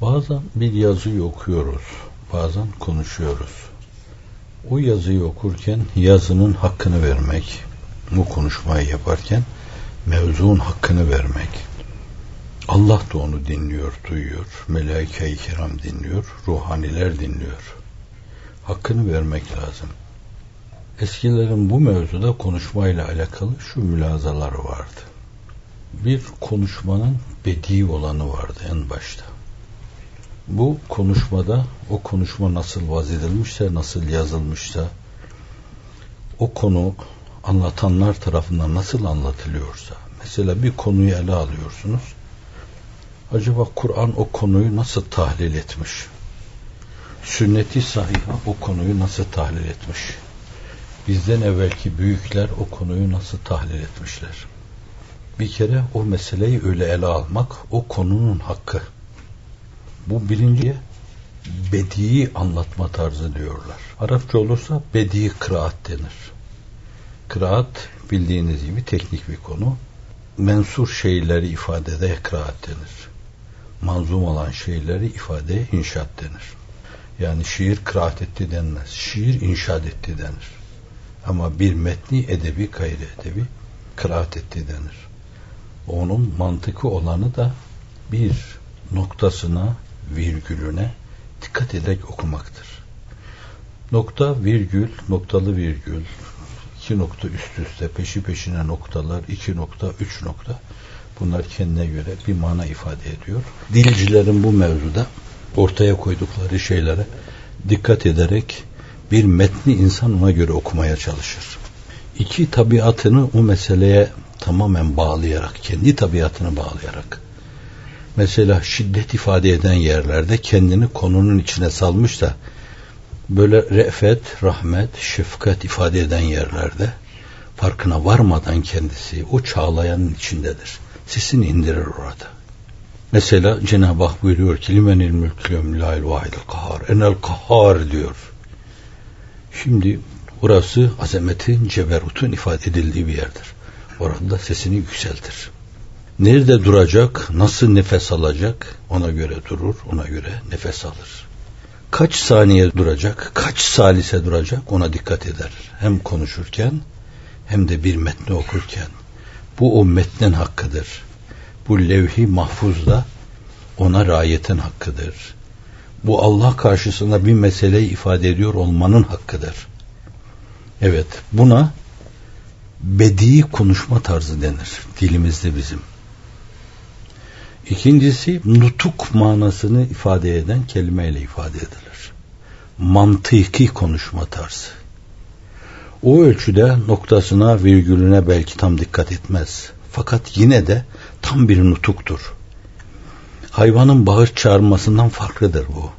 Bazen bir yazıyı okuyoruz, bazen konuşuyoruz. O yazıyı okurken yazının hakkını vermek, bu konuşmayı yaparken mevzuun hakkını vermek. Allah da onu dinliyor, duyuyor. Melaike-i kiram dinliyor, ruhaniler dinliyor. Hakkını vermek lazım. Eskilerin bu mevzuda konuşmayla alakalı şu mülazaları vardı. Bir konuşmanın bedi olanı vardı en başta. Bu konuşmada o konuşma nasıl vaz edilmişse, nasıl yazılmışsa, o konu anlatanlar tarafından nasıl anlatılıyorsa, mesela bir konuyu ele alıyorsunuz, acaba Kur'an o konuyu nasıl tahlil etmiş? Sünneti sahiha o konuyu nasıl tahlil etmiş? Bizden evvelki büyükler o konuyu nasıl tahlil etmişler? Bir kere o meseleyi öyle ele almak o konunun hakkı. Bu birinci bedi'i anlatma tarzı diyorlar. Arapça olursa bedi kıraat denir. Kıraat bildiğiniz gibi teknik bir konu. Mensur şeyleri ifadede kıraat denir. Manzum olan şeyleri ifade inşaat denir. Yani şiir kıraat etti denmez. Şiir inşaat etti denir. Ama bir metni edebi gayri edebi kıraat etti denir. Onun mantıkı olanı da bir noktasına, virgülüne dikkat ederek okumaktır. Nokta, virgül, noktalı virgül, iki nokta üst üste, peşi peşine noktalar, iki nokta, üç nokta. Bunlar kendine göre bir mana ifade ediyor. Dilcilerin bu mevzuda ortaya koydukları şeylere dikkat ederek bir metni insan ona göre okumaya çalışır. İki tabiatını o meseleye tamamen bağlayarak, kendi tabiatını bağlayarak. Mesela şiddet ifade eden yerlerde kendini konunun içine salmışsa, böyle re'fet, rahmet, şefkat ifade eden yerlerde farkına varmadan kendisi o çağlayanın içindedir. Sesini indirir orada. Mesela Cenab-ı Hak buyuruyor ki limenil mülkü lâil vahidil kahar enel kahar diyor. Şimdi burası azametin, ceberutun ifade edildiği bir yerdir. Orada sesini yükseltir. Nerede duracak, nasıl nefes alacak ona göre durur, ona göre nefes alır. Kaç saniye duracak, kaç salise duracak ona dikkat eder. Hem konuşurken hem de bir metni okurken. Bu o metnin hakkıdır. Bu levhi mahfuzda ona rayetin hakkıdır. Bu Allah karşısında bir meseleyi ifade ediyor olmanın hakkıdır. Evet, buna bedi konuşma tarzı denir dilimizde bizim. İkincisi nutuk manasını ifade eden kelimeyle ifade edilir. Mantıki konuşma tarzı. O ölçüde noktasına, virgülüne belki tam dikkat etmez. Fakat yine de tam bir nutuktur. Hayvanın bağır çağırmasından farklıdır bu.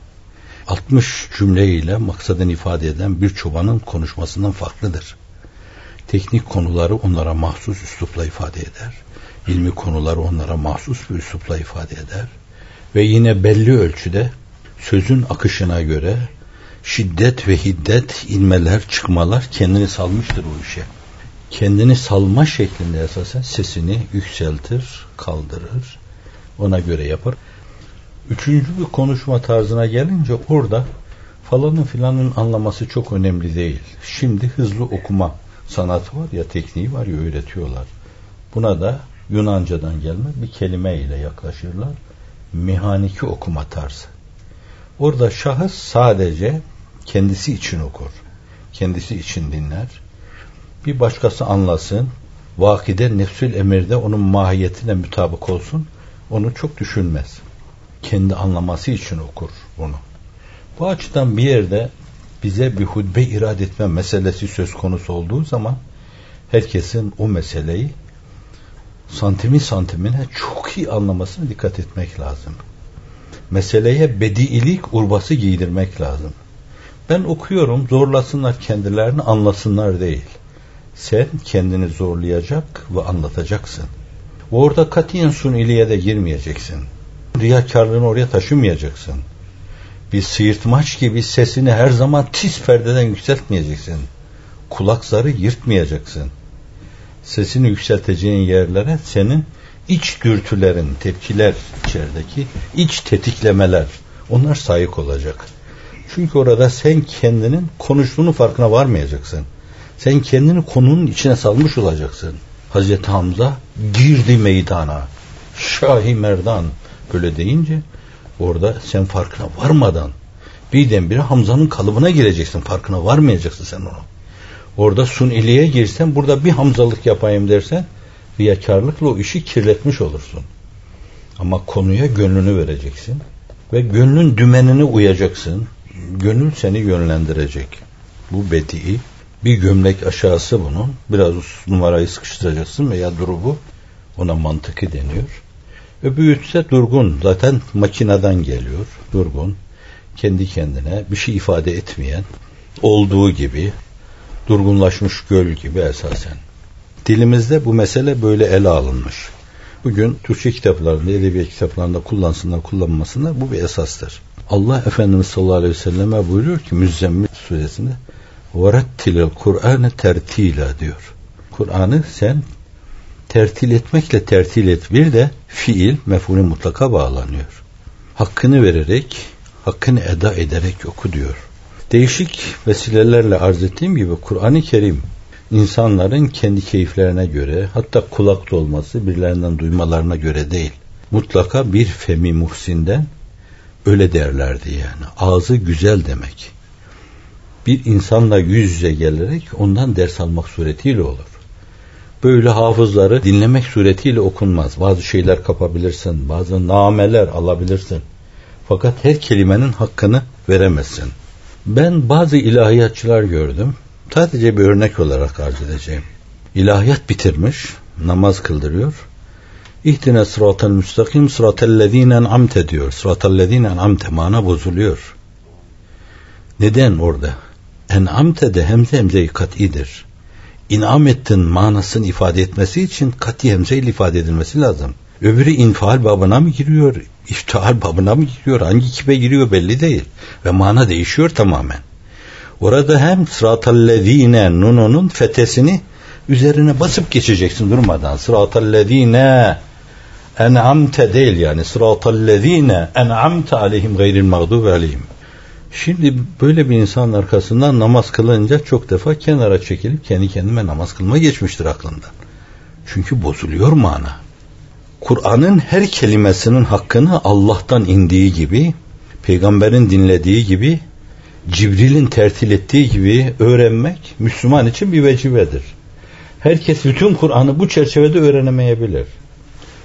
60 cümleyle maksadını ifade eden bir çobanın konuşmasından farklıdır. Teknik konuları onlara mahsus üslupla ifade eder. İlmi konuları onlara mahsus bir üslupla ifade eder. Ve yine belli ölçüde sözün akışına göre şiddet ve hiddet inmeler, çıkmalar kendini salmıştır o işe. Kendini salma şeklinde esasen sesini yükseltir, kaldırır. Ona göre yapar. Üçüncü bir konuşma tarzına gelince orada falanın filanın anlaması çok önemli değil. Şimdi hızlı okuma sanatı var ya tekniği var ya öğretiyorlar. Buna da Yunanca'dan gelme bir kelime ile yaklaşırlar. Mihaniki okuma tarzı. Orada şahıs sadece kendisi için okur. Kendisi için dinler. Bir başkası anlasın. Vakide nefsül emirde onun mahiyetine mutabık olsun. Onu çok düşünmez. Kendi anlaması için okur bunu. Bu açıdan bir yerde bize bir hutbe irad etme meselesi söz konusu olduğu zaman herkesin o meseleyi santimi santimine çok iyi anlamasına dikkat etmek lazım. Meseleye bediilik urbası giydirmek lazım. Ben okuyorum zorlasınlar kendilerini anlasınlar değil. Sen kendini zorlayacak ve anlatacaksın. Orada katiyen suniliye de girmeyeceksin. Riyakarlığını oraya taşımayacaksın. Bir sıyırtmaç gibi sesini her zaman tiz perdeden yükseltmeyeceksin. Kulak zarı yırtmayacaksın. Sesini yükselteceğin yerlere senin iç dürtülerin, tepkiler içerideki iç tetiklemeler onlar sayık olacak. Çünkü orada sen kendinin konuştuğunun farkına varmayacaksın. Sen kendini konunun içine salmış olacaksın. Hazreti Hamza girdi meydana. Şahi Merdan böyle deyince orada sen farkına varmadan birdenbire Hamza'nın kalıbına gireceksin. Farkına varmayacaksın sen onu. Orada suniliğe girsen burada bir Hamzalık yapayım dersen riyakarlıkla o işi kirletmiş olursun. Ama konuya gönlünü vereceksin ve gönlün dümenine uyacaksın. Gönül seni yönlendirecek. Bu bedi'i. Bir gömlek aşağısı bunun. Biraz numarayı sıkıştıracaksın veya durubu. Ona mantıkı deniyor. Öbürü ise durgun. Zaten makineden geliyor. Durgun. Kendi kendine bir şey ifade etmeyen, olduğu gibi, durgunlaşmış göl gibi esasen. Dilimizde bu mesele böyle ele alınmış. Bugün Türkçe kitaplarında, edebiyat kitaplarında kullansınlar, kullanmasınlar bu bir esastır. Allah Efendimiz sallallahu aleyhi ve selleme buyuruyor ki Müzzemmil suresinde وَرَتِّلِ Kur'an'ı tertila diyor. Kur'an'ı sen tertil etmekle tertil et. Bir de fiil mef'ulü mutlaka bağlanıyor. Hakkını vererek, hakkını eda ederek oku diyor. Değişik vesilelerle arz ettiğim gibi Kur'an-ı Kerim insanların kendi keyiflerine göre hatta kulak dolması birilerinden duymalarına göre değil. Mutlaka bir femi muhsinden öyle derlerdi yani. Ağzı güzel demek. Bir insanla yüz yüze gelerek ondan ders almak suretiyle olur. Böyle hafızları dinlemek suretiyle okunmaz. Bazı şeyler kapabilirsin, bazı nameler alabilirsin. Fakat her kelimenin hakkını veremezsin. Ben bazı ilahiyatçılar gördüm. Sadece bir örnek olarak arz edeceğim. İlahiyat bitirmiş, namaz kıldırıyor. İhtine sıratel müstakim sıratellezine en'amte diyor. Sıratellezine en'amte mana bozuluyor. Neden orada? En'amte de hemze hemze kat'idir. İnam ettin manasını ifade etmesi için kati hemze ile ifade edilmesi lazım. Öbürü infial babına mı giriyor, iftihal babına mı giriyor, hangi kipe giriyor belli değil. Ve mana değişiyor tamamen. Orada hem sıratallezine nununun fetesini üzerine basıp geçeceksin durmadan. Sıratallezine en'amte değil yani sıratallezine en'amte aleyhim gayril mağdubi aleyhim. Şimdi böyle bir insanın arkasından namaz kılınca çok defa kenara çekilip kendi kendime namaz kılma geçmiştir aklından. Çünkü bozuluyor mana. Kur'an'ın her kelimesinin hakkını Allah'tan indiği gibi, peygamberin dinlediği gibi Cibril'in tertil ettiği gibi öğrenmek Müslüman için bir vecibedir. Herkes bütün Kur'an'ı bu çerçevede öğrenemeyebilir.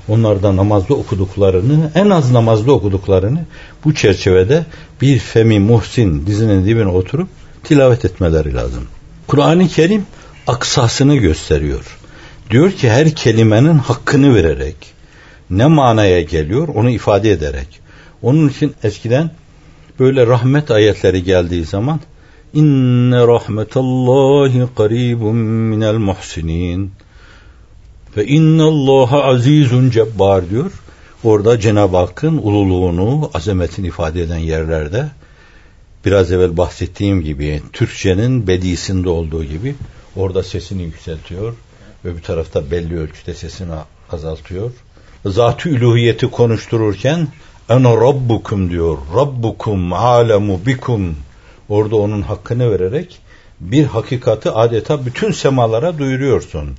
Onlar da namazda okuduklarını, en az namazda okuduklarını bu çerçevede bir femi muhsin dizinin dibine oturup tilavet etmeleri lazım. Kur'an-ı Kerim aksasını gösteriyor. Diyor ki her kelimenin hakkını vererek ne manaya geliyor onu ifade ederek. Onun için eskiden böyle rahmet ayetleri geldiği zaman inne rahmetallahi qaribun minel muhsinin ve innallaha azizun cebbar diyor. Orada Cenab-ı Hakk'ın ululuğunu, azametini ifade eden yerlerde biraz evvel bahsettiğim gibi Türkçenin bedisinde olduğu gibi orada sesini yükseltiyor. Öbür tarafta belli ölçüde sesini azaltıyor. Zat-ı üluhiyeti konuştururken Ene rabbukum diyor. Rabbukum alemu bikum. Orada onun hakkını vererek bir hakikati adeta bütün semalara duyuruyorsun.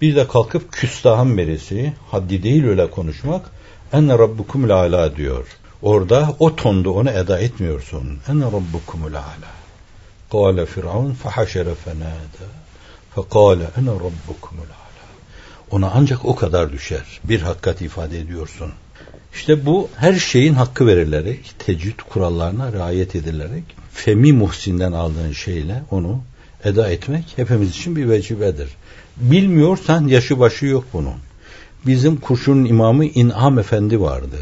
Bir de kalkıp küstahın birisi, haddi değil öyle konuşmak, enne rabbukum ala diyor. Orada o tonda onu eda etmiyorsun. Enne rabbukum ala. Kale Firavun fahaşere fenâde. Fekale ene rabbukum ala. Ona ancak o kadar düşer. Bir hakikat ifade ediyorsun. İşte bu her şeyin hakkı verilerek, tecrüt kurallarına riayet edilerek, femi muhsinden aldığın şeyle onu eda etmek hepimiz için bir vecibedir. Bilmiyorsan yaşı başı yok bunun. Bizim kurşunun imamı İn'am Efendi vardı.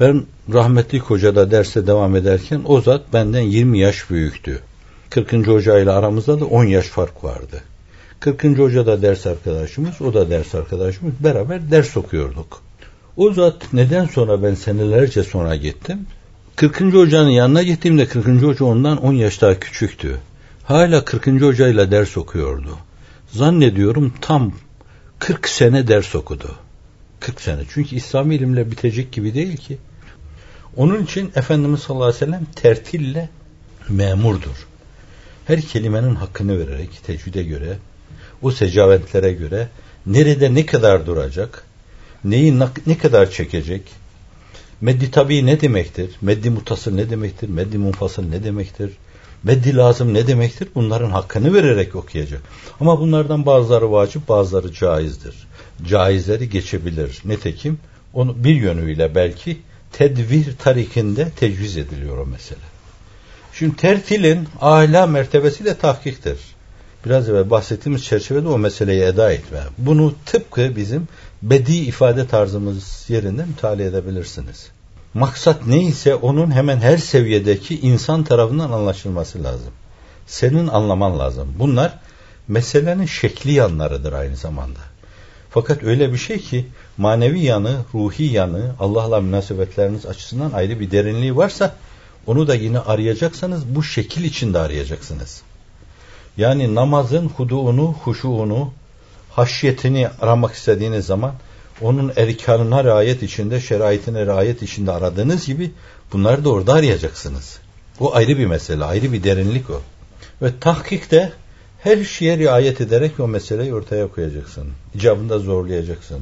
Ben rahmetli hocada derse devam ederken o zat benden 20 yaş büyüktü. 40. hoca ile aramızda da 10 yaş fark vardı. 40. hoca da ders arkadaşımız, o da ders arkadaşımız. Beraber ders okuyorduk. O zat neden sonra ben senelerce sonra gittim? 40. hocanın yanına gittiğimde 40. hoca ondan 10 yaş daha küçüktü. Hala 40. hocayla ders okuyordu. Zannediyorum tam 40 sene ders okudu. 40 sene. Çünkü İslami ilimle bitecek gibi değil ki. Onun için Efendimiz sallallahu aleyhi ve sellem tertille memurdur. Her kelimenin hakkını vererek tecvide göre, o secavetlere göre nerede ne kadar duracak, neyi ne kadar çekecek, meddi tabi ne demektir, meddi mutasıl ne demektir, meddi munfasıl ne demektir, meddi lazım ne demektir bunların hakkını vererek okuyacak. Ama bunlardan bazıları vacip bazıları caizdir. Caizleri geçebilir. Netekim onu bir yönüyle belki tedvir tarikinde tecviz ediliyor o mesele. Şimdi tertilin ahlâ mertebesiyle tahkiktir. Biraz evvel bahsettiğimiz çerçevede o meseleyi eda etme. Bunu tıpkı bizim bedi ifade tarzımız yerinde müteala edebilirsiniz. Maksat neyse onun hemen her seviyedeki insan tarafından anlaşılması lazım. Senin anlaman lazım. Bunlar meselenin şekli yanlarıdır aynı zamanda. Fakat öyle bir şey ki manevi yanı, ruhi yanı, Allah'la münasebetleriniz açısından ayrı bir derinliği varsa onu da yine arayacaksanız bu şekil içinde arayacaksınız. Yani namazın huduunu, huşuğunu, haşyetini aramak istediğiniz zaman onun erkanına riayet içinde, şeraitine riayet içinde aradığınız gibi bunları da orada arayacaksınız. O ayrı bir mesele, ayrı bir derinlik o. Ve tahkikte her şeye riayet ederek o meseleyi ortaya koyacaksın. İcabında zorlayacaksın.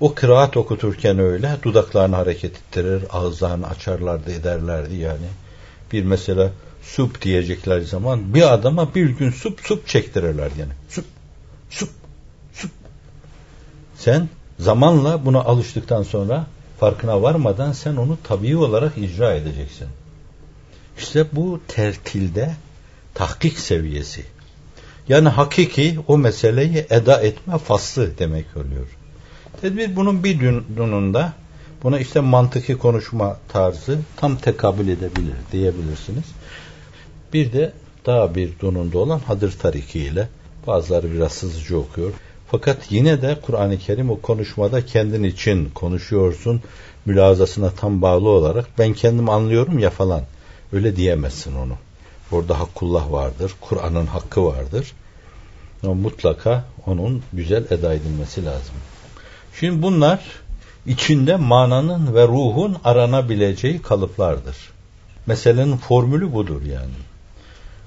O kıraat okuturken öyle dudaklarını hareket ettirir, ağızlarını açarlardı, ederlerdi yani. Bir mesela sup diyecekler zaman bir adama bir gün sup sup çektirirler yani. Sup, sup, sup. Sen zamanla buna alıştıktan sonra farkına varmadan sen onu tabii olarak icra edeceksin. İşte bu tertilde tahkik seviyesi. Yani hakiki o meseleyi eda etme faslı demek oluyor. Tedbir bunun bir dununda buna işte mantıki konuşma tarzı tam tekabül edebilir diyebilirsiniz. Bir de daha bir donunda olan Hadır Tariki ile bazıları biraz sızıcı okuyor. Fakat yine de Kur'an-ı Kerim o konuşmada kendin için konuşuyorsun mülazasına tam bağlı olarak ben kendim anlıyorum ya falan. Öyle diyemezsin onu. Orada hakkullah vardır. Kur'an'ın hakkı vardır. Mutlaka onun güzel eda edilmesi lazım. Şimdi bunlar içinde mananın ve ruhun aranabileceği kalıplardır. Meselenin formülü budur yani.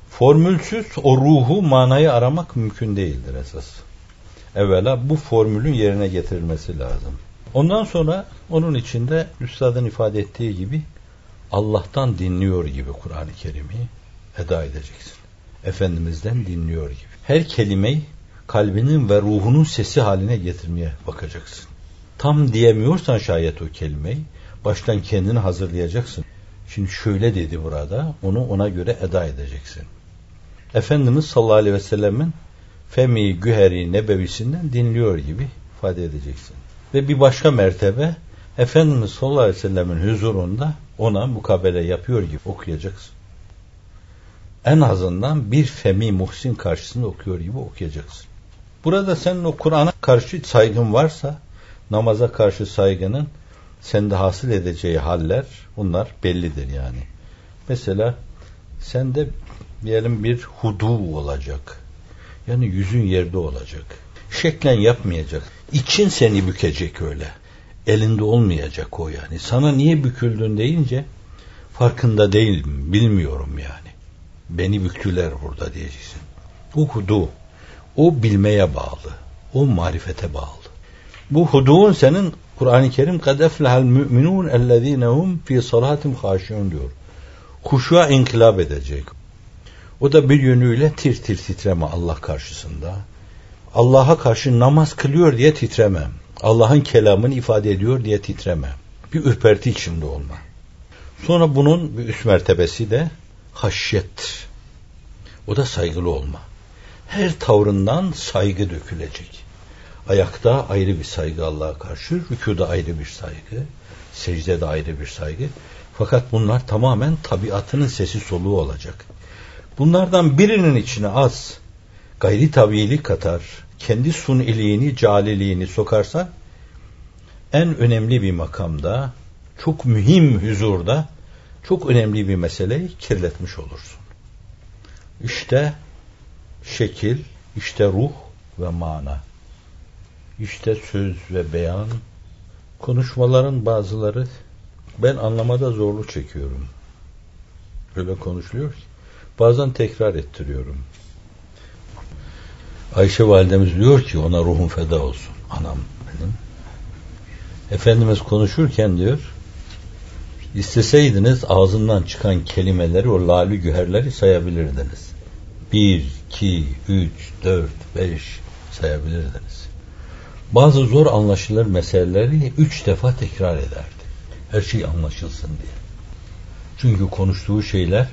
Formülsüz o ruhu, manayı aramak mümkün değildir esas. Evvela bu formülün yerine getirilmesi lazım. Ondan sonra onun içinde üstadın ifade ettiği gibi Allah'tan dinliyor gibi Kur'an-ı Kerim'i eda edeceksin. Efendimiz'den dinliyor gibi. Her kelimeyi kalbinin ve ruhunun sesi haline getirmeye bakacaksın. Tam diyemiyorsan şayet o kelimeyi baştan kendini hazırlayacaksın. Şimdi şöyle dedi burada, onu ona göre eda edeceksin. Efendimiz sallallahu aleyhi ve sellemin Femi Güheri Nebevisinden dinliyor gibi ifade edeceksin. Ve bir başka mertebe Efendimiz sallallahu aleyhi ve sellemin huzurunda ona mukabele yapıyor gibi okuyacaksın. En azından bir Femi Muhsin karşısında okuyor gibi okuyacaksın. Burada senin o Kur'an'a karşı saygın varsa namaza karşı saygının sende hasıl edeceği haller bunlar bellidir yani. Mesela sende diyelim bir hudu olacak. Yani yüzün yerde olacak. Şeklen yapmayacak. İçin seni bükecek öyle. Elinde olmayacak o yani. Sana niye büküldün deyince farkında değilim, bilmiyorum yani. Beni büktüler burada diyeceksin. Bu hudu. O bilmeye bağlı. O marifete bağlı. Bu huduun senin Kur'an-ı Kerim kad eflehal müminun ellezinehum fi salatim haşiun diyor. Huşuğa inkılap edecek. O da bir yönüyle tir tir titreme Allah karşısında. Allah'a karşı namaz kılıyor diye titreme. Allah'ın kelamını ifade ediyor diye titreme. Bir ürperti içinde olma. Sonra bunun bir üst mertebesi de haşyet. O da saygılı olma. Her tavrından saygı dökülecek. Ayakta ayrı bir saygı Allah'a karşı, rükuda ayrı bir saygı, secdede ayrı bir saygı. Fakat bunlar tamamen tabiatının sesi soluğu olacak. Bunlardan birinin içine az gayri tabiilik katar, kendi suniliğini, caliliğini sokarsa en önemli bir makamda, çok mühim huzurda çok önemli bir meseleyi kirletmiş olursun. İşte şekil, işte ruh ve mana. İşte söz ve beyan, konuşmaların bazıları ben anlamada zorluk çekiyorum. Öyle konuşuluyor ki. Bazen tekrar ettiriyorum. Ayşe validemiz diyor ki ona ruhum feda olsun. Anam benim. Efendimiz konuşurken diyor isteseydiniz ağzından çıkan kelimeleri o lali güherleri sayabilirdiniz. Bir, iki, üç, dört, beş sayabilirdiniz. Bazı zor anlaşılır meseleleri üç defa tekrar ederdi. Her şey anlaşılsın diye. Çünkü konuştuğu şeyler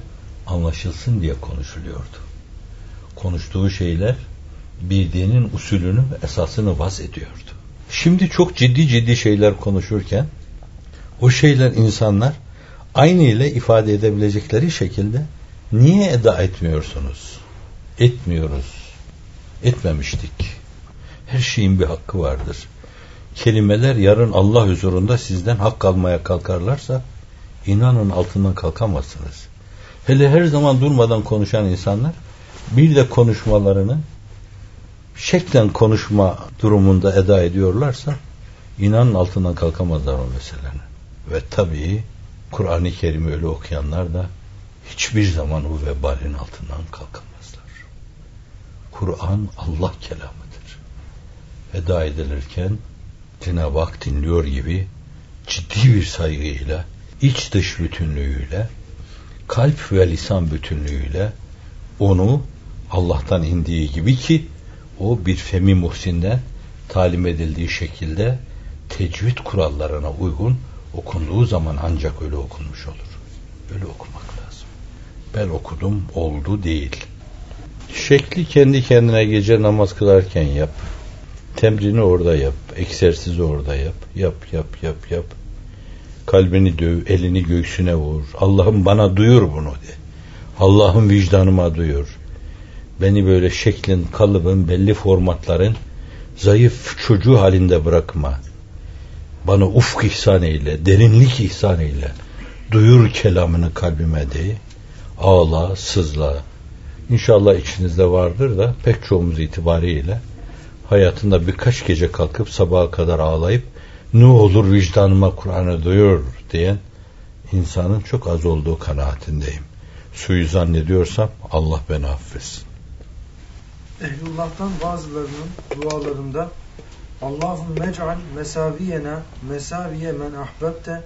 anlaşılsın diye konuşuluyordu. Konuştuğu şeyler bir dinin usulünü ve esasını vaz ediyordu. Şimdi çok ciddi ciddi şeyler konuşurken o şeyler insanlar aynı ile ifade edebilecekleri şekilde niye eda etmiyorsunuz? Etmiyoruz. Etmemiştik. Her şeyin bir hakkı vardır. Kelimeler yarın Allah huzurunda sizden hak almaya kalkarlarsa inanın altından kalkamazsınız. Hele her zaman durmadan konuşan insanlar bir de konuşmalarını şeklen konuşma durumunda eda ediyorlarsa inanın altından kalkamazlar o meselenin. Ve tabii Kur'an-ı Kerim'i öyle okuyanlar da hiçbir zaman o vebalin altından kalkamazlar. Kur'an Allah kelamıdır. Eda edilirken Cenab-ı Hak dinliyor gibi ciddi bir saygıyla, iç dış bütünlüğüyle, kalp ve lisan bütünlüğüyle onu Allah'tan indiği gibi ki o bir femi muhsinden talim edildiği şekilde tecvid kurallarına uygun okunduğu zaman ancak öyle okunmuş olur. Öyle okumak lazım. Ben okudum oldu değil. Şekli kendi kendine gece namaz kılarken yap. Temrini orada yap. Egzersizi orada yap. Yap yap yap yap. Kalbini döv, elini göğsüne vur. Allah'ım bana duyur bunu de. Allah'ım vicdanıma duyur. Beni böyle şeklin, kalıbın, belli formatların zayıf çocuğu halinde bırakma. Bana ufk ihsan eyle, derinlik ihsan eyle. Duyur kelamını kalbime de. Ağla, sızla. İnşallah içinizde vardır da pek çoğumuz itibariyle hayatında birkaç gece kalkıp sabaha kadar ağlayıp ne olur vicdanıma Kur'an'ı duyur diyen insanın çok az olduğu kanaatindeyim. Suyu zannediyorsam Allah beni affetsin. Ehlullah'tan bazılarının dualarında Allahum mec'al mesaviyena mesaviye men ahbebte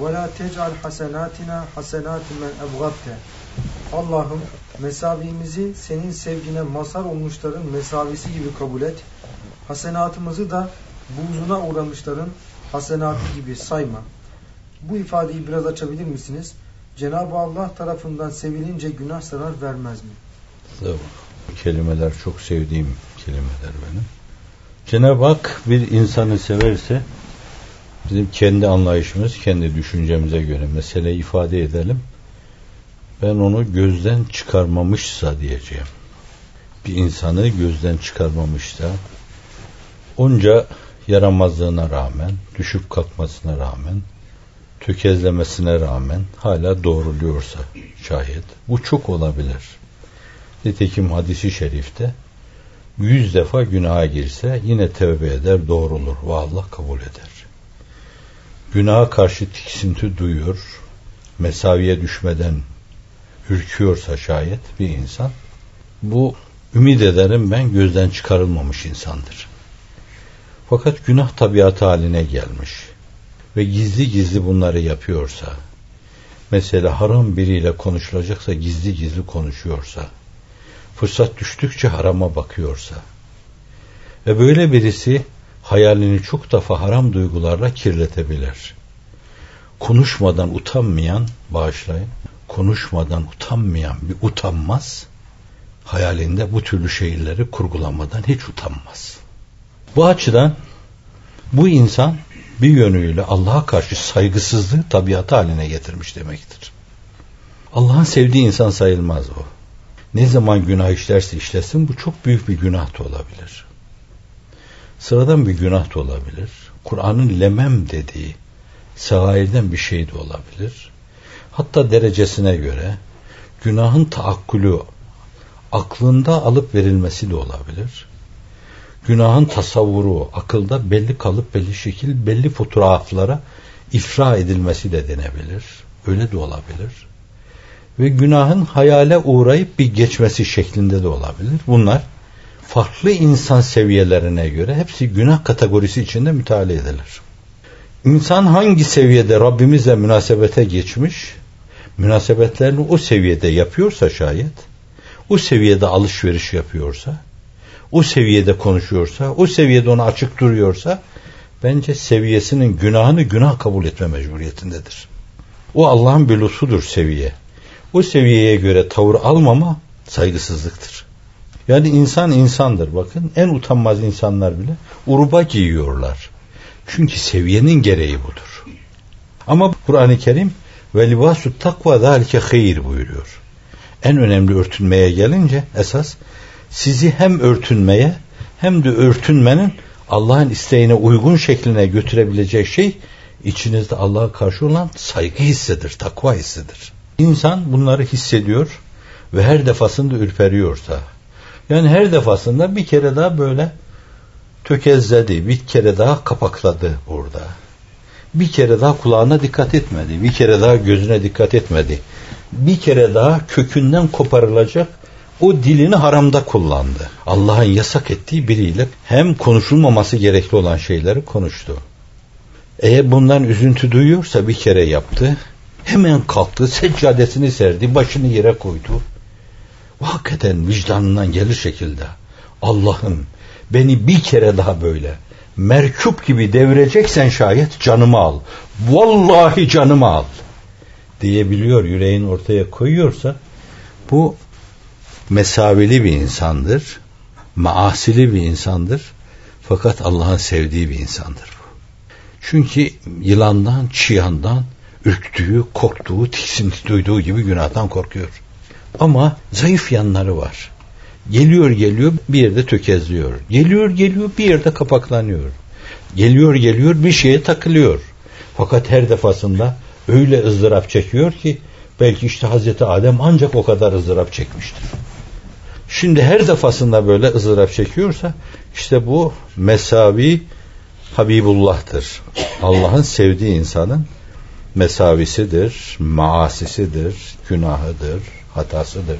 ve la tec'al hasenatina hasenati men ebgabte Allah'ım mesavimizi senin sevgine mazhar olmuşların mesavisi gibi kabul et. Hasenatımızı da buğzuna uğramışların hasenatı gibi sayma. Bu ifadeyi biraz açabilir misiniz? Cenab-ı Allah tarafından sevilince günah zarar vermez mi? Tamam. Kelimeler çok sevdiğim kelimeler benim. Cenab-ı Hak bir insanı severse bizim kendi anlayışımız, kendi düşüncemize göre meseleyi ifade edelim. Ben onu gözden çıkarmamışsa diyeceğim. Bir insanı gözden çıkarmamışsa onca yaramazlığına rağmen, düşüp kalkmasına rağmen, tökezlemesine rağmen hala doğruluyorsa şayet bu çok olabilir. Nitekim hadisi şerifte yüz defa günaha girse yine tevbe eder, doğrulur ve Allah kabul eder. Günaha karşı tiksinti duyuyor, mesaviye düşmeden ürküyorsa şayet bir insan, bu ümit ederim ben gözden çıkarılmamış insandır. Fakat günah tabiatı haline gelmiş ve gizli gizli bunları yapıyorsa, mesela haram biriyle konuşulacaksa gizli gizli konuşuyorsa, fırsat düştükçe harama bakıyorsa ve böyle birisi hayalini çok defa haram duygularla kirletebilir. Konuşmadan utanmayan, bağışlayın, konuşmadan utanmayan bir utanmaz, hayalinde bu türlü şeyleri kurgulamadan hiç utanmaz. Bu açıdan bu insan bir yönüyle Allah'a karşı saygısızlığı tabiatı haline getirmiş demektir. Allah'ın sevdiği insan sayılmaz o ne zaman günah işlerse işlesin bu çok büyük bir günah da olabilir. Sıradan bir günah da olabilir. Kur'an'ın lemem dediği sagairden bir şey de olabilir. Hatta derecesine göre günahın taakkülü aklında alıp verilmesi de olabilir. Günahın tasavvuru akılda belli kalıp belli şekil belli fotoğraflara ifra edilmesi de denebilir. Öyle de olabilir. Ve günahın hayale uğrayıp bir geçmesi şeklinde de olabilir. Bunlar farklı insan seviyelerine göre hepsi günah kategorisi içinde müteala edilir. İnsan hangi seviyede Rabbimizle münasebete geçmiş, münasebetlerini o seviyede yapıyorsa şayet, o seviyede alışveriş yapıyorsa, o seviyede konuşuyorsa, o seviyede ona açık duruyorsa, bence seviyesinin günahını günah kabul etme mecburiyetindedir. O Allah'ın bir lütfudur seviye. O seviyeye göre tavır almama saygısızlıktır. Yani insan insandır bakın. En utanmaz insanlar bile uruba giyiyorlar. Çünkü seviyenin gereği budur. Ama Kur'an-ı Kerim ve libasu takva zalike hayır buyuruyor. En önemli örtünmeye gelince esas sizi hem örtünmeye hem de örtünmenin Allah'ın isteğine uygun şekline götürebilecek şey içinizde Allah'a karşı olan saygı hissidir, takva hissidir. İnsan bunları hissediyor ve her defasında ürperiyorsa, yani her defasında bir kere daha böyle tökezledi, bir kere daha kapakladı burada. Bir kere daha kulağına dikkat etmedi, bir kere daha gözüne dikkat etmedi. Bir kere daha kökünden koparılacak o dilini haramda kullandı. Allah'ın yasak ettiği biriyle hem konuşulmaması gerekli olan şeyleri konuştu. Eğer bundan üzüntü duyuyorsa bir kere yaptı. Hemen kalktı, seccadesini serdi, başını yere koydu. Hakikaten vicdanından gelir şekilde Allah'ım beni bir kere daha böyle merkup gibi devireceksen şayet canımı al. Vallahi canımı al diyebiliyor yüreğin ortaya koyuyorsa bu mesaveli bir insandır. Maasili bir insandır. Fakat Allah'ın sevdiği bir insandır bu. Çünkü yılandan, çıyandan ürktüğü, korktuğu, tiksinti duyduğu gibi günahtan korkuyor. Ama zayıf yanları var. Geliyor geliyor bir yerde tökezliyor. Geliyor geliyor bir yerde kapaklanıyor. Geliyor geliyor bir şeye takılıyor. Fakat her defasında öyle ızdırap çekiyor ki belki işte Hazreti Adem ancak o kadar ızdırap çekmiştir. Şimdi her defasında böyle ızdırap çekiyorsa işte bu mesavi Habibullah'tır. Allah'ın sevdiği insanın mesavisidir, maasisidir, günahıdır, hatasıdır.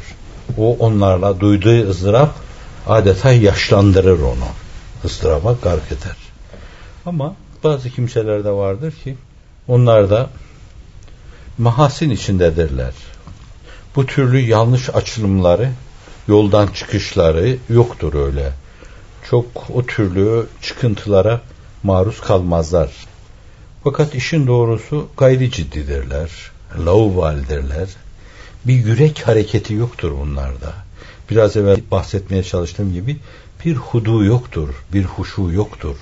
O onlarla duyduğu ızdırap adeta yaşlandırır onu. ızdıraba gark eder. Ama bazı kimseler de vardır ki onlar da mahasin içindedirler. Bu türlü yanlış açılımları, yoldan çıkışları yoktur öyle. Çok o türlü çıkıntılara maruz kalmazlar. Fakat işin doğrusu gayri ciddidirler, laubaldirler. Bir yürek hareketi yoktur bunlarda. Biraz evvel bahsetmeye çalıştığım gibi bir hudu yoktur, bir huşu yoktur.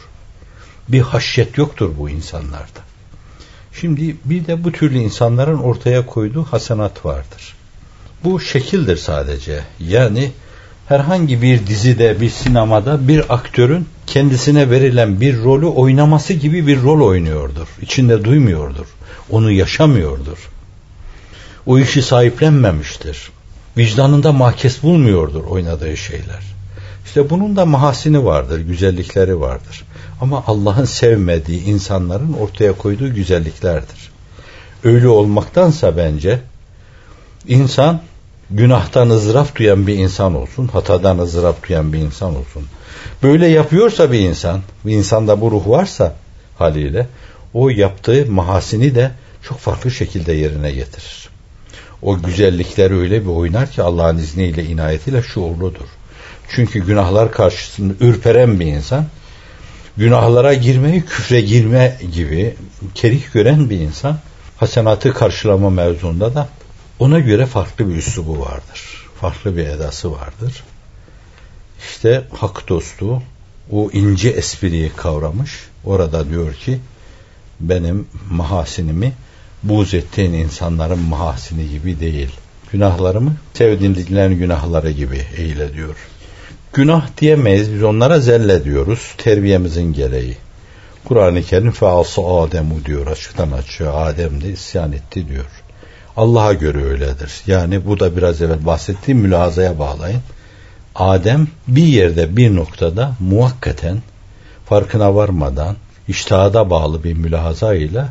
Bir haşyet yoktur bu insanlarda. Şimdi bir de bu türlü insanların ortaya koyduğu hasenat vardır. Bu şekildir sadece. Yani herhangi bir dizide, bir sinemada bir aktörün kendisine verilen bir rolü oynaması gibi bir rol oynuyordur. İçinde duymuyordur. Onu yaşamıyordur. O işi sahiplenmemiştir. Vicdanında mahkes bulmuyordur oynadığı şeyler. İşte bunun da mahasini vardır, güzellikleri vardır. Ama Allah'ın sevmediği insanların ortaya koyduğu güzelliklerdir. Öyle olmaktansa bence insan günahtan ızdırap duyan bir insan olsun, hatadan ızdırap duyan bir insan olsun. Böyle yapıyorsa bir insan, bir insanda bu ruh varsa haliyle o yaptığı mahasini de çok farklı şekilde yerine getirir. O güzellikleri öyle bir oynar ki Allah'ın izniyle, inayetiyle şuurludur. Çünkü günahlar karşısında ürperen bir insan, günahlara girmeyi küfre girme gibi kerih gören bir insan, hasenatı karşılama mevzunda da ona göre farklı bir üslubu vardır. Farklı bir edası vardır. İşte hak dostu o ince espriyi kavramış. Orada diyor ki benim mahasinimi buz ettiğin insanların mahasini gibi değil. Günahlarımı sevdiğimliklerin günahları gibi eyle diyor. Günah diyemeyiz. Biz onlara zelle diyoruz. Terbiyemizin gereği. Kur'an-ı Kerim fealsı Adem'u diyor açıktan açıyor. Adem de isyan etti diyor. Allah'a göre öyledir. Yani bu da biraz evvel bahsettiğim mülazaya bağlayın. Adem bir yerde bir noktada muhakkaten farkına varmadan iştihada bağlı bir mülahaza ile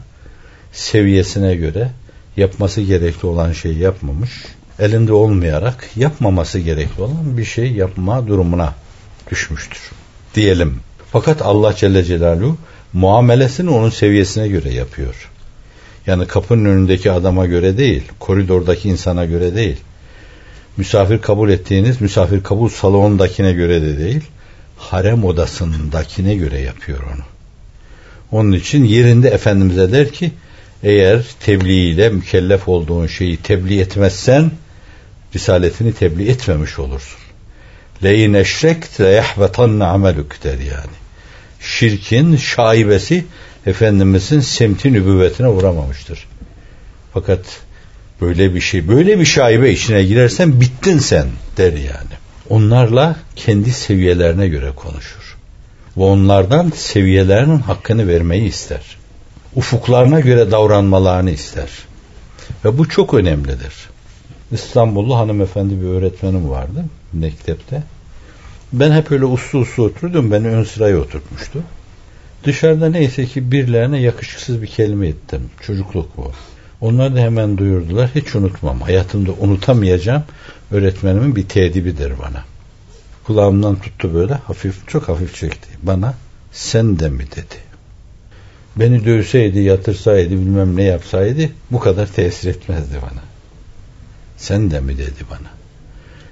seviyesine göre yapması gerekli olan şeyi yapmamış, elinde olmayarak yapmaması gerekli olan bir şey yapma durumuna düşmüştür. Diyelim. Fakat Allah Celle Celaluhu muamelesini onun seviyesine göre yapıyor. Yani kapının önündeki adama göre değil, koridordaki insana göre değil. Misafir kabul ettiğiniz misafir kabul salonundakine göre de değil, harem odasındakine göre yapıyor onu. Onun için yerinde Efendimiz'e der ki eğer tebliğ ile mükellef olduğun şeyi tebliğ etmezsen risaletini tebliğ etmemiş olursun. Leyin eşrekt le yahbetanne amelük der yani. Şirkin şaibesi Efendimizin semti nübüvvetine uğramamıştır. Fakat böyle bir şey, böyle bir şaibe içine girersen bittin sen der yani. Onlarla kendi seviyelerine göre konuşur. Ve onlardan seviyelerinin hakkını vermeyi ister. Ufuklarına göre davranmalarını ister. Ve bu çok önemlidir. İstanbullu hanımefendi bir öğretmenim vardı mektepte. Ben hep öyle uslu uslu oturdum. Beni ön sıraya oturtmuştu. Dışarıda neyse ki birilerine yakışıksız bir kelime ettim. Çocukluk bu. Onlar da hemen duyurdular. Hiç unutmam. Hayatımda unutamayacağım öğretmenimin bir tedibidir bana. Kulağımdan tuttu böyle hafif çok hafif çekti. Bana sen de mi dedi. Beni dövseydi, yatırsaydı, bilmem ne yapsaydı bu kadar tesir etmezdi bana. Sen de mi dedi bana.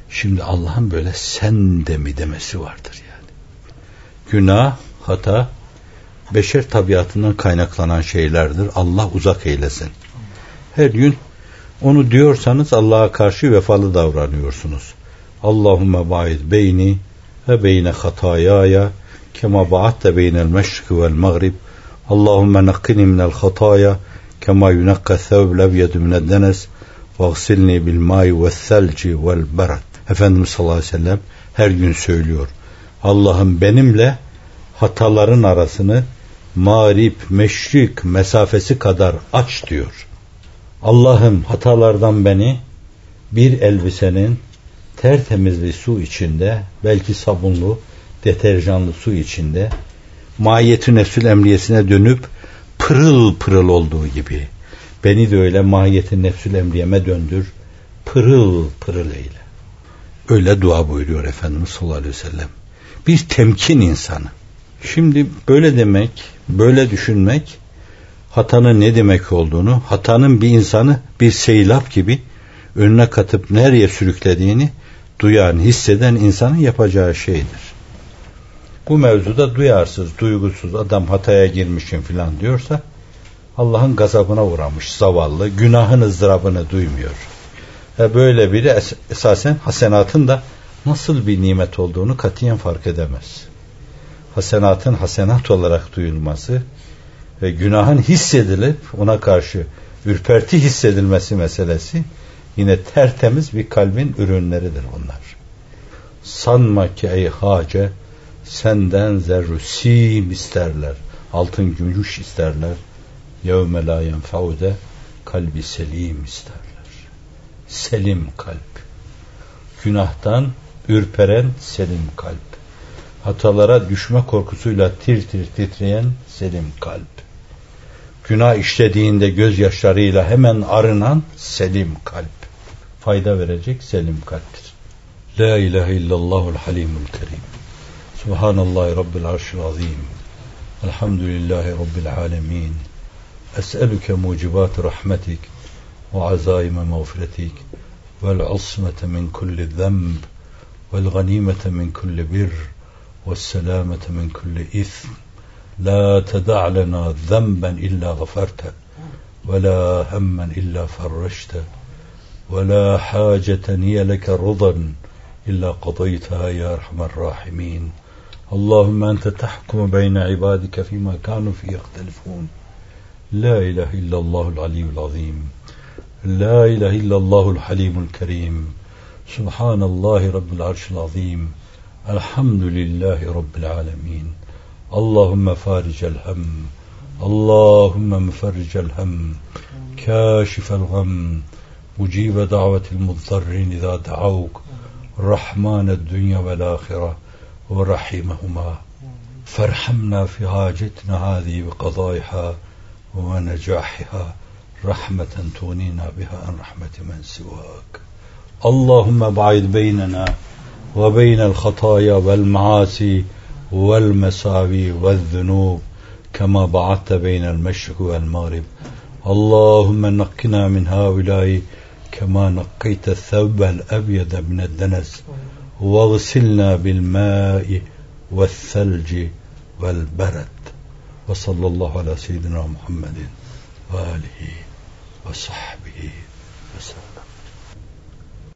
Şimdi Allah'ın böyle sen de mi demesi vardır yani. Günah, hata, beşer tabiatından kaynaklanan şeylerdir. Allah uzak eylesin. Her gün onu diyorsanız Allah'a karşı vefalı davranıyorsunuz. Allahümme ba'id beyni ve beyne hatayaya kema ba'atte beynel meşrik vel mağrib Allahümme nakkini minel hataya kema yunakka thevb levyedu minel denes vagsilni bil mai ve selci vel berat Efendimiz sallallahu aleyhi ve sellem her gün söylüyor. Allah'ım benimle hataların arasını mağrip, meşrik mesafesi kadar aç diyor. Allah'ım hatalardan beni bir elbisenin tertemiz bir su içinde, belki sabunlu, deterjanlı su içinde, mahiyeti nefsül emriyesine dönüp pırıl pırıl olduğu gibi beni de öyle mahiyeti nefsül emriyeme döndür, pırıl pırıl eyle. Öyle dua buyuruyor Efendimiz sallallahu aleyhi ve sellem. Bir temkin insanı. Şimdi böyle demek, böyle düşünmek hatanın ne demek olduğunu, hatanın bir insanı bir seylap gibi önüne katıp nereye sürüklediğini duyan, hisseden insanın yapacağı şeydir. Bu mevzuda duyarsız, duygusuz adam hataya girmişim filan diyorsa Allah'ın gazabına uğramış zavallı, günahın ızdırabını duymuyor. Ve böyle biri es- esasen hasenatın da nasıl bir nimet olduğunu katiyen fark edemez. Hasenatın hasenat olarak duyulması ve günahın hissedilip ona karşı ürperti hissedilmesi meselesi yine tertemiz bir kalbin ürünleridir bunlar. Sanma ki ey hace senden zerrusim isterler. Altın gümüş isterler. Yevme la yenfaude kalbi selim isterler. Selim kalp. Günahtan ürperen selim kalp. Hatalara düşme korkusuyla tir tir titreyen selim kalp. Günah işlediğinde gözyaşlarıyla hemen arınan selim kalp. Fayda verecek selim kalptir. La ilahe illallahul halimul kerim. Subhanallahi Rabbil arşil azim. Elhamdülillahi Rabbil alemin. Es'elüke mucibat rahmetik ve azaime mağfiretik vel asmete min kulli zemb vel ganimete min kulli bir selamete min kulli ithm لا تدع لنا ذنبا إلا غفرته ولا هما إلا فرجته ولا حاجة هي لك رضا إلا قضيتها يا أرحم الراحمين. اللهم أنت تحكم بين عبادك فيما كانوا فيه يختلفون. لا إله إلا الله العلي العظيم. لا إله إلا الله الحليم الكريم. سبحان الله رب العرش العظيم. الحمد لله رب العالمين. اللهم فارج الهم. اللهم مفرج الهم. كاشف الغم. مجيب دعوة المضطرين إذا دعوك. رحمن الدنيا والآخرة ورحمهما. فارحمنا في حاجتنا هذه بقضائها ونجاحها. رحمة تغنينا بها عن رحمة من سواك. اللهم بعد بيننا وبين الخطايا والمعاصي والمساوي والذنوب كما بعدت بين المشرق والمغرب. اللهم نقنا من هؤلاء كما نقيت الثوب الأبيض من الدنس. واغسلنا بالماء والثلج والبرد. وصلى الله على سيدنا محمد وآله وصحبه.